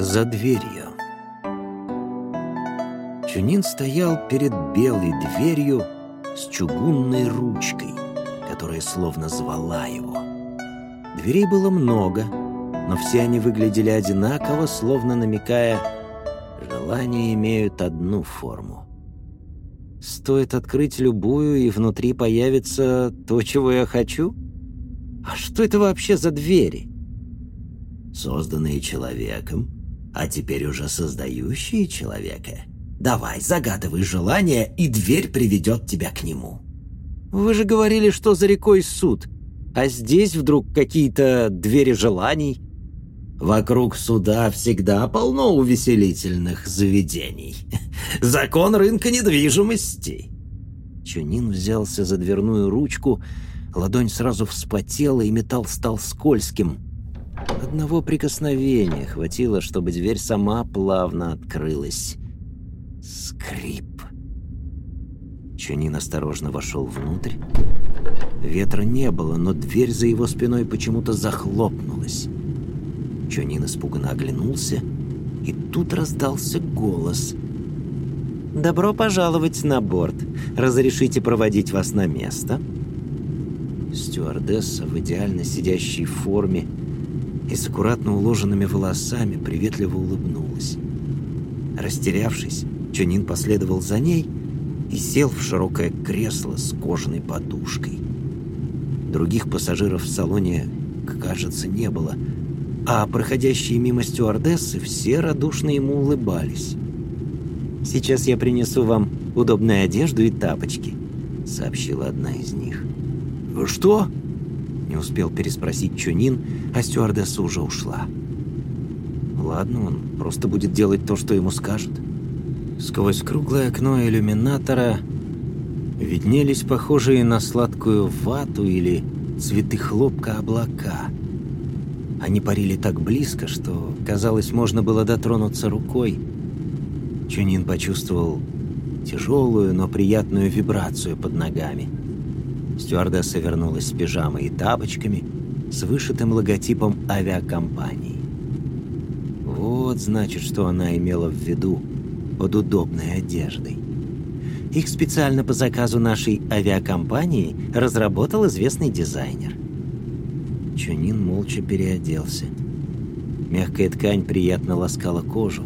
За дверью. Чунин стоял перед белой дверью с чугунной ручкой, которая словно звала его. Дверей было много, но все они выглядели одинаково, словно намекая, желания имеют одну форму. Стоит открыть любую, и внутри появится то, чего я хочу? А что это вообще за двери? Созданные человеком, а теперь уже создающие человека. Давай, загадывай желание, и дверь приведет тебя к нему. Вы же говорили, что за рекой суд, а здесь вдруг какие-то двери желаний. Вокруг суда всегда полно увеселительных заведений. Закон рынка недвижимости. Чунин взялся за дверную ручку, ладонь сразу вспотела, и металл стал скользким. Одного прикосновения хватило, чтобы дверь сама плавно открылась. Скрип. Чунин осторожно вошел внутрь. Ветра не было, но дверь за его спиной почему-то захлопнулась. Чунин испуганно оглянулся, и тут раздался голос. «Добро пожаловать на борт. Разрешите проводить вас на место?» Стюардесса в идеально сидящей форме и с аккуратно уложенными волосами приветливо улыбнулась. Растерявшись, Чунин последовал за ней и сел в широкое кресло с кожаной подушкой. Других пассажиров в салоне, кажется, не было — а проходящие мимо стюардессы все радушно ему улыбались. «Сейчас я принесу вам удобную одежду и тапочки», — сообщила одна из них. «Что?» — успел переспросить Чунин, а стюардесса уже ушла. «Ладно, он просто будет делать то, что ему скажут». Сквозь круглое окно иллюминатора виднелись похожие на сладкую вату или цветы хлопка облака — они парили так близко, что, казалось, можно было дотронуться рукой. Чунин почувствовал тяжелую, но приятную вибрацию под ногами. Стюардесса вернулась с пижамой и тапочками, с вышитым логотипом авиакомпании. Вот, значит, что она имела в виду под удобной одеждой. Их специально по заказу нашей авиакомпании разработал известный дизайнер – Чунин молча переоделся. Мягкая ткань приятно ласкала кожу.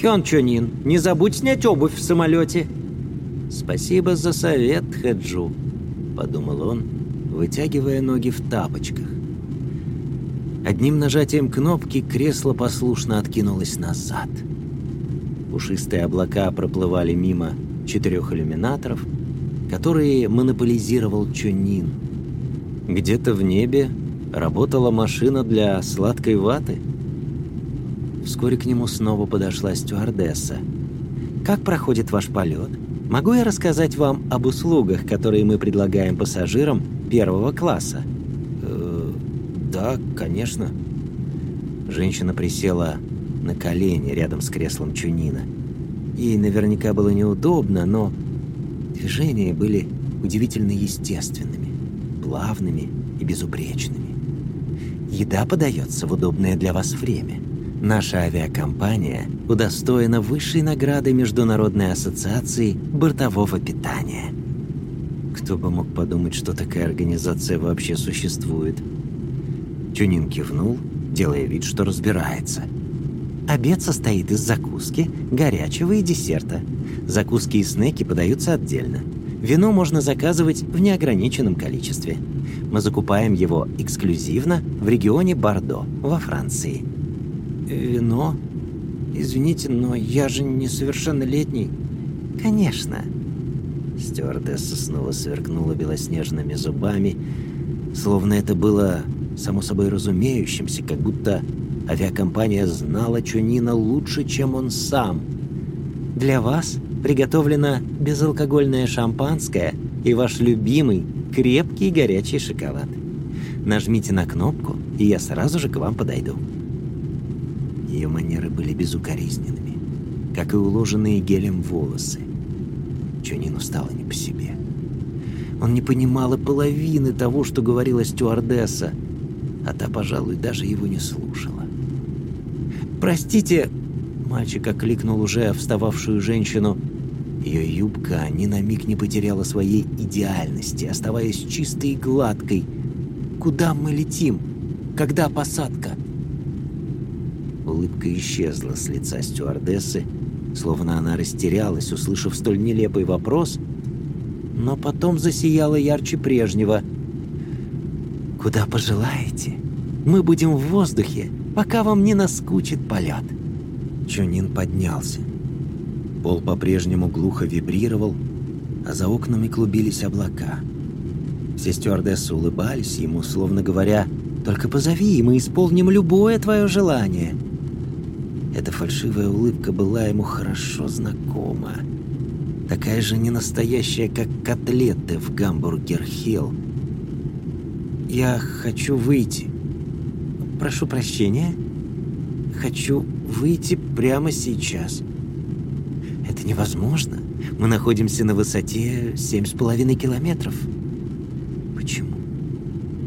«Хён Чунин, не забудь снять обувь в самолете!» «Спасибо за совет, Хэджу», — подумал он, вытягивая ноги в тапочках. Одним нажатием кнопки кресло послушно откинулось назад. Пушистые облака проплывали мимо четырех иллюминаторов, которые монополизировал Чунин — где-то в небе работала машина для сладкой ваты. Вскоре к нему снова подошла стюардесса. «Как проходит ваш полет? Могу я рассказать вам об услугах, которые мы предлагаем пассажирам первого класса?» э, «Да, конечно». Женщина присела на колени рядом с креслом Чунина. Ей наверняка было неудобно, но движения были удивительно естественными плавными и безупречными. Еда подается в удобное для вас время. Наша авиакомпания удостоена высшей награды Международной ассоциации бортового питания. Кто бы мог подумать, что такая организация вообще существует? Чунин кивнул, делая вид, что разбирается. Обед состоит из закуски, горячего и десерта. Закуски и снеки подаются отдельно. Вино можно заказывать в неограниченном количестве. Мы закупаем его эксклюзивно в регионе Бордо, во Франции. Вино? Извините, но я же несовершеннолетний. Конечно. Стюардесса снова сверкнула белоснежными зубами, словно это было само собой разумеющимся, как будто авиакомпания знала Чунина лучше, чем он сам. Для вас приготовлено безалкогольное шампанское и ваш любимый крепкий горячий шоколад. Нажмите на кнопку, и я сразу же к вам подойду». Ее манеры были безукоризненными, как и уложенные гелем волосы. Чунину стало не по себе. Он не понимал и половины того, что говорила стюардесса, а та, пожалуй, даже его не слушала. «Простите!» Мальчик окликнул уже встававшую женщину. Ее юбка ни на миг не потеряла своей идеальности, оставаясь чистой и гладкой. «Куда мы летим? Когда посадка?» Улыбка исчезла с лица стюардессы, словно она растерялась, услышав столь нелепый вопрос, но потом засияла ярче прежнего. «Куда пожелаете? Мы будем в воздухе, пока вам не наскучит полет». Чунин поднялся. Пол по-прежнему глухо вибрировал, а за окнами клубились облака. Все стюардессы улыбались ему, словно говоря, «Только позови, и мы исполним любое твое желание». Эта фальшивая улыбка была ему хорошо знакома. Такая же ненастоящая, как котлеты в гамбургер Хилл. «Я хочу выйти. Прошу прощения. Хочу выйти прямо сейчас. Это невозможно. Мы находимся на высоте семь с половиной километров. Почему?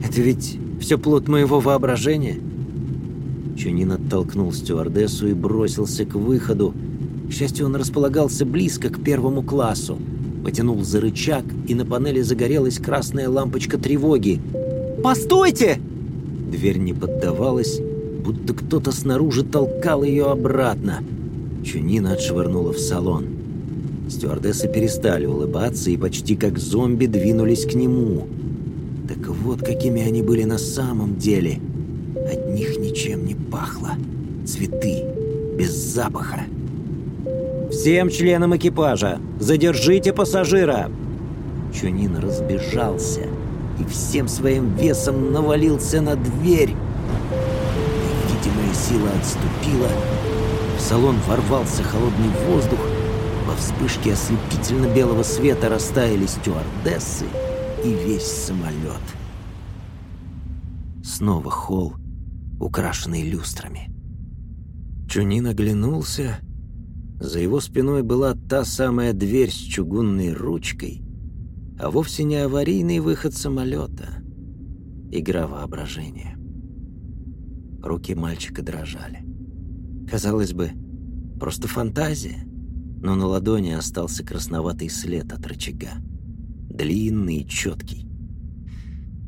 Это ведь все плод моего воображения». Чунин оттолкнул стюардессу и бросился к выходу. К счастью, он располагался близко к первому классу. Потянул за рычаг, и на панели загорелась красная лампочка тревоги. «Постойте!» Дверь не поддавалась, будто кто-то снаружи толкал ее обратно. Чунина отшвырнула в салон. Стюардессы перестали улыбаться и почти как зомби двинулись к нему. Так вот, какими они были на самом деле – от них ничем не пахло. Цветы, без запаха. «Всем членам экипажа! Задержите пассажира!» Чунин разбежался и всем своим весом навалился на дверь. Невидимая сила отступила. В салон ворвался холодный воздух. Во вспышке ослепительно-белого света растаяли стюардессы и весь самолет. Снова холл украшенный люстрами. Чунин оглянулся. За его спиной была та самая дверь с чугунной ручкой, а вовсе не аварийный выход самолета. Игра воображения. Руки мальчика дрожали. Казалось бы, просто фантазия, но на ладони остался красноватый след от рычага. Длинный и четкий.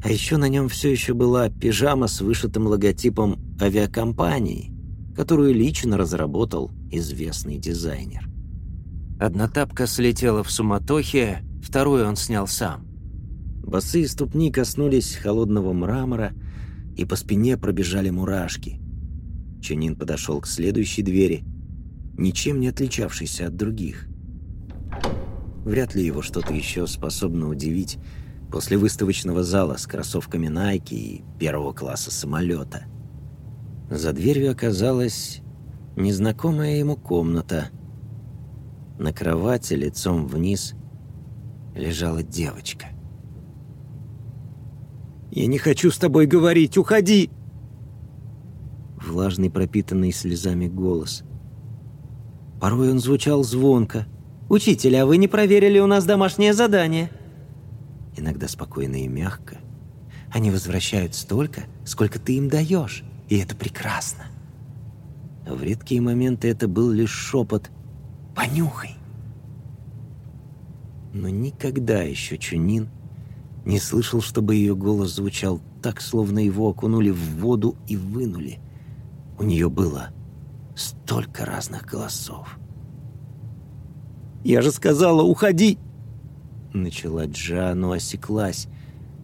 А еще на нем все еще была пижама с вышитым логотипом авиакомпании, которую лично разработал известный дизайнер. Одна тапка слетела в суматохе, вторую он снял сам. Босые ступни коснулись холодного мрамора, и по спине пробежали мурашки. Чунин подошел к следующей двери, ничем не отличавшейся от других. Вряд ли его что-то еще способно удивить, после выставочного зала с кроссовками Nike и первого класса самолета. За дверью оказалась незнакомая ему комната. На кровати лицом вниз лежала девочка. «Я не хочу с тобой говорить, уходи!» Влажный, пропитанный слезами голос. Порой он звучал звонко. «Учитель, а вы не проверили у нас домашнее задание?» Иногда спокойно и мягко. Они возвращают столько, сколько ты им даешь, и это прекрасно. В редкие моменты это был лишь шепот «Понюхай!». Но никогда еще Чунин не слышал, чтобы ее голос звучал так, словно его окунули в воду и вынули. У нее было столько разных голосов. «Я же сказала, уходи!» Начала Джа, но осеклась.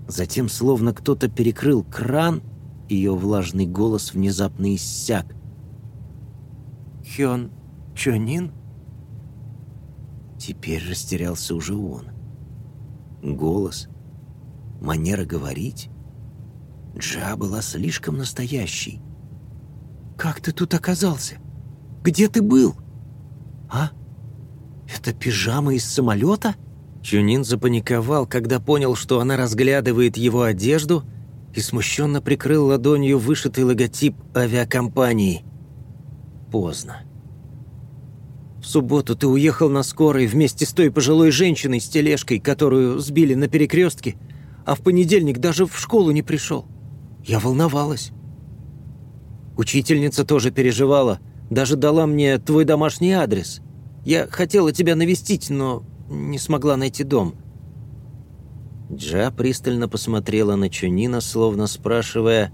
Затем, словно кто-то перекрыл кран, ее влажный голос внезапно иссяк. «Хён Чонин?» Теперь растерялся уже он. Голос, манера говорить. Джа была слишком настоящей. «Как ты тут оказался? Где ты был? А? Это пижама из самолета?» Чунин запаниковал, когда понял, что она разглядывает его одежду и смущенно прикрыл ладонью вышитый логотип авиакомпании. Поздно. В субботу ты уехал на скорой вместе с той пожилой женщиной с тележкой, которую сбили на перекрестке, а в понедельник даже в школу не пришел. Я волновалась. Учительница тоже переживала, Даже дала мне твой домашний адрес. Я хотела тебя навестить, но не смогла найти дом». Джа пристально посмотрела на Чунина, словно спрашивая,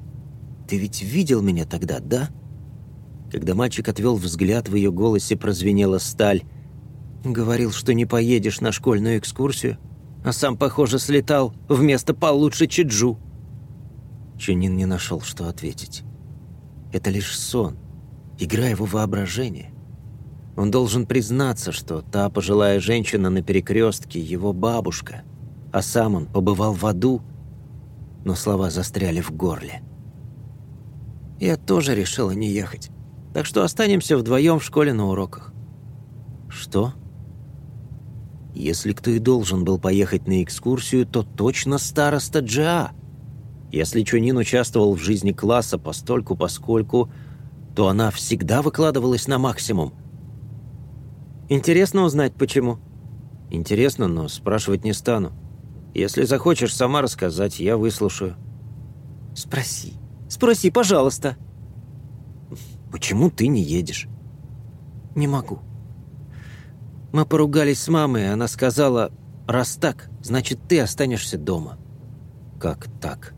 «Ты ведь видел меня тогда, да?» Когда мальчик отвел взгляд, в ее голосе прозвенела сталь. «Говорил, что не поедешь на школьную экскурсию, а сам, похоже, слетал вместо получше Чиджу». Чунин не нашел, что ответить. «Это лишь сон, игра его воображения. Он должен признаться, что та пожилая женщина на перекрестке — его бабушка, а сам он побывал в аду, но слова застряли в горле. «Я тоже решила не ехать, так что останемся вдвоем в школе на уроках». «Что?» Если кто и должен был поехать на экскурсию, то точно староста Джа. Если Чунин участвовал в жизни класса постольку-поскольку, то она всегда выкладывалась на максимум – Интересно узнать, почему?» «Интересно, но спрашивать не стану. Если захочешь сама рассказать, я выслушаю». «Спроси. Спроси, пожалуйста». «Почему ты не едешь?» «Не могу. Мы поругались с мамой, и она сказала, раз так, значит, ты останешься дома». «Как так?»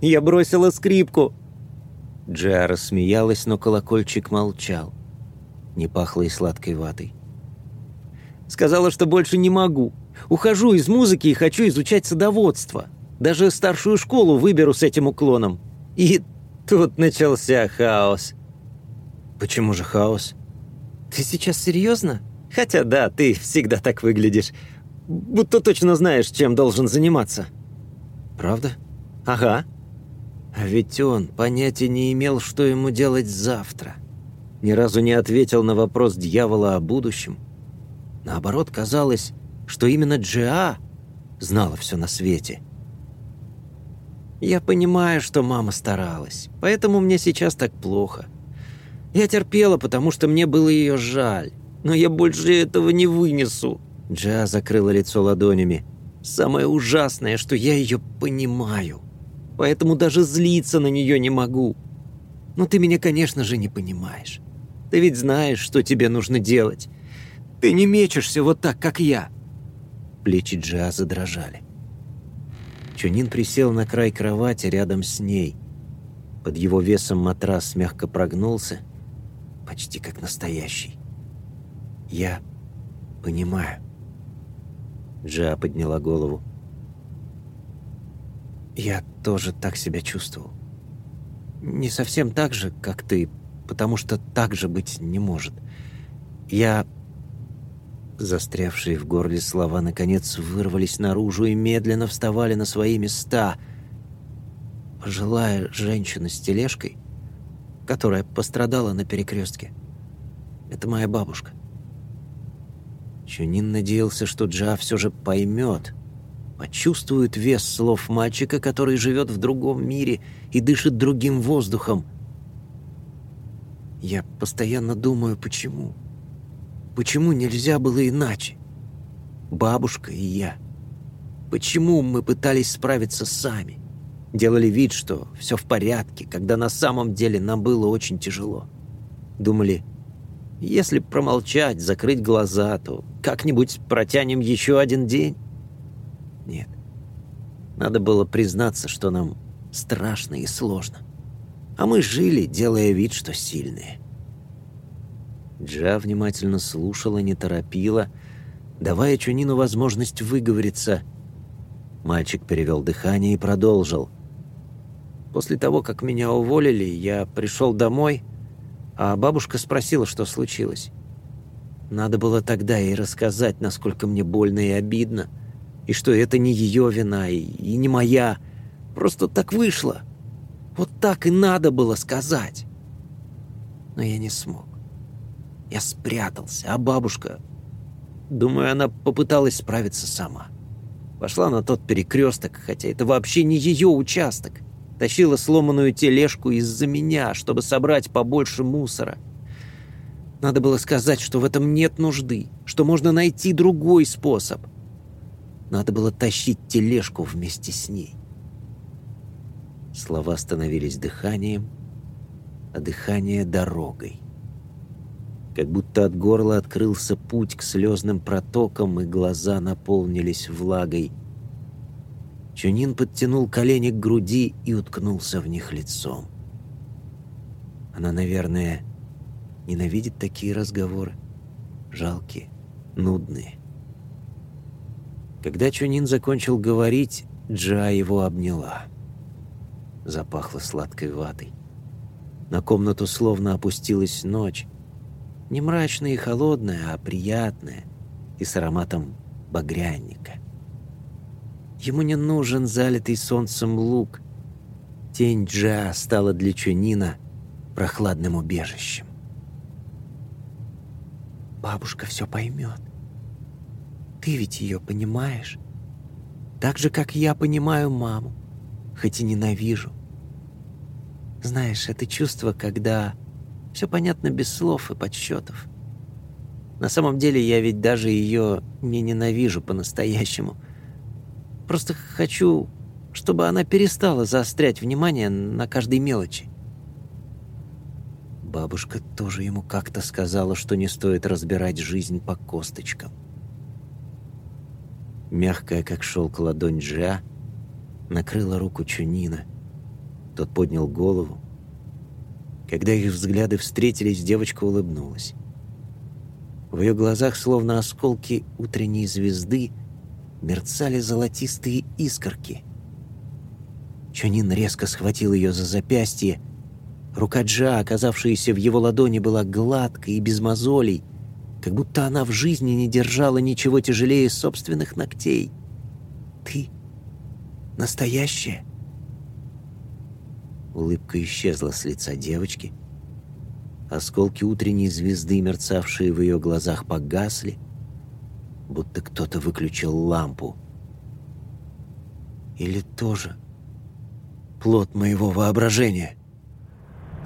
«Я бросила скрипку». Джиа рассмеялась, но колокольчик молчал не пахло и сладкой ватой. «Сказала, что больше не могу. Ухожу из музыки и хочу изучать садоводство. Даже старшую школу выберу с этим уклоном. И тут начался хаос». «Почему же хаос?» «Ты сейчас серьезно? Хотя да, ты всегда так выглядишь. Будто точно знаешь, чем должен заниматься». «Правда?» «Ага». А ведь он понятия не имел, что ему делать завтра ни разу не ответил на вопрос дьявола о будущем. Наоборот, казалось, что именно Джиа знала все на свете. «Я понимаю, что мама старалась, поэтому мне сейчас так плохо. Я терпела, потому что мне было ее жаль, но я больше этого не вынесу». Джиа закрыла лицо ладонями. «Самое ужасное, что я ее понимаю, поэтому даже злиться на нее не могу. Но ты меня, конечно же, не понимаешь. Ты ведь знаешь, что тебе нужно делать. Ты не мечешься вот так, как я». Плечи Джиа задрожали. Чунин присел на край кровати рядом с ней. Под его весом матрас мягко прогнулся, почти как настоящий. «Я понимаю». Джиа подняла голову. «Я тоже так себя чувствовал. Не совсем так же, как ты, потому что так же быть не может. Я... Застрявшие в горле слова наконец вырвались наружу и медленно вставали на свои места. Пожилая женщина с тележкой, которая пострадала на перекрестке. Это моя бабушка. Чунин надеялся, что Джа все же поймет, почувствует вес слов мальчика, который живет в другом мире и дышит другим воздухом — я постоянно думаю, почему. Почему нельзя было иначе? Бабушка и я. Почему мы пытались справиться сами? Делали вид, что все в порядке, когда на самом деле нам было очень тяжело. Думали, если промолчать, закрыть глаза, то как-нибудь протянем еще один день? Нет. Надо было признаться, что нам страшно и сложно а мы жили, делая вид, что сильные. Джа внимательно слушала, не торопила, давая Чунину возможность выговориться. Мальчик перевел дыхание и продолжил. «После того, как меня уволили, я пришел домой, а бабушка спросила, что случилось. Надо было тогда ей рассказать, насколько мне больно и обидно, и что это не ее вина и, и не моя. Просто так вышло. Вот так и надо было сказать. Но я не смог. Я спрятался, а бабушка... Думаю, она попыталась справиться сама. Пошла на тот перекресток, хотя это вообще не ее участок. Тащила сломанную тележку из-за меня, чтобы собрать побольше мусора. Надо было сказать, что в этом нет нужды, что можно найти другой способ. Надо было тащить тележку вместе с ней. Слова становились дыханием, а дыхание — дорогой. как будто от горла открылся путь к слезным протокам, и глаза наполнились влагой. Чунин подтянул колени к груди и уткнулся в них лицом. Она, наверное, ненавидит такие разговоры. Жалкие, нудные. Когда Чунин закончил говорить, Джа его обняла. Запахло сладкой ватой. На комнату словно опустилась ночь. Не мрачная и холодная, а приятная и с ароматом багряника. Ему не нужен залитый солнцем луг. Тень Джа стала для Чунина прохладным убежищем. Бабушка все поймет. Ты ведь ее понимаешь? Так же, как я понимаю маму, хоть и ненавижу. Знаешь, это чувство, когда все понятно без слов и подсчетов. На самом деле я ведь даже ее не ненавижу по-настоящему. Просто хочу, чтобы она перестала заострять внимание на каждой мелочи. Бабушка тоже ему как-то сказала, что не стоит разбирать жизнь по косточкам. Мягкая, как шелк ладонь Джа, накрыла руку Чунина. Тот поднял голову. Когда их взгляды встретились, девочка улыбнулась. В ее глазах, словно осколки утренней звезды, мерцали золотистые искорки. Чунин резко схватил ее за запястье. Рука Джа, оказавшаяся в его ладони, была гладкой и без мозолей — как будто она в жизни не держала ничего тяжелее собственных ногтей. «Ты настоящая?» Улыбка исчезла с лица девочки. Осколки утренней звезды, мерцавшие в ее глазах, погасли, будто кто-то выключил лампу. Или тоже плод моего воображения?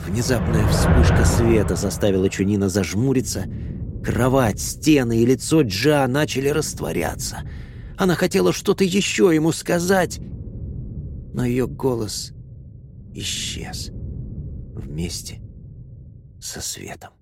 Внезапная вспышка света заставила Чунина зажмуриться — Кровать, стены и лицо Джа начали растворяться. Она хотела что-то еще ему сказать, но ее голос исчез вместе со светом.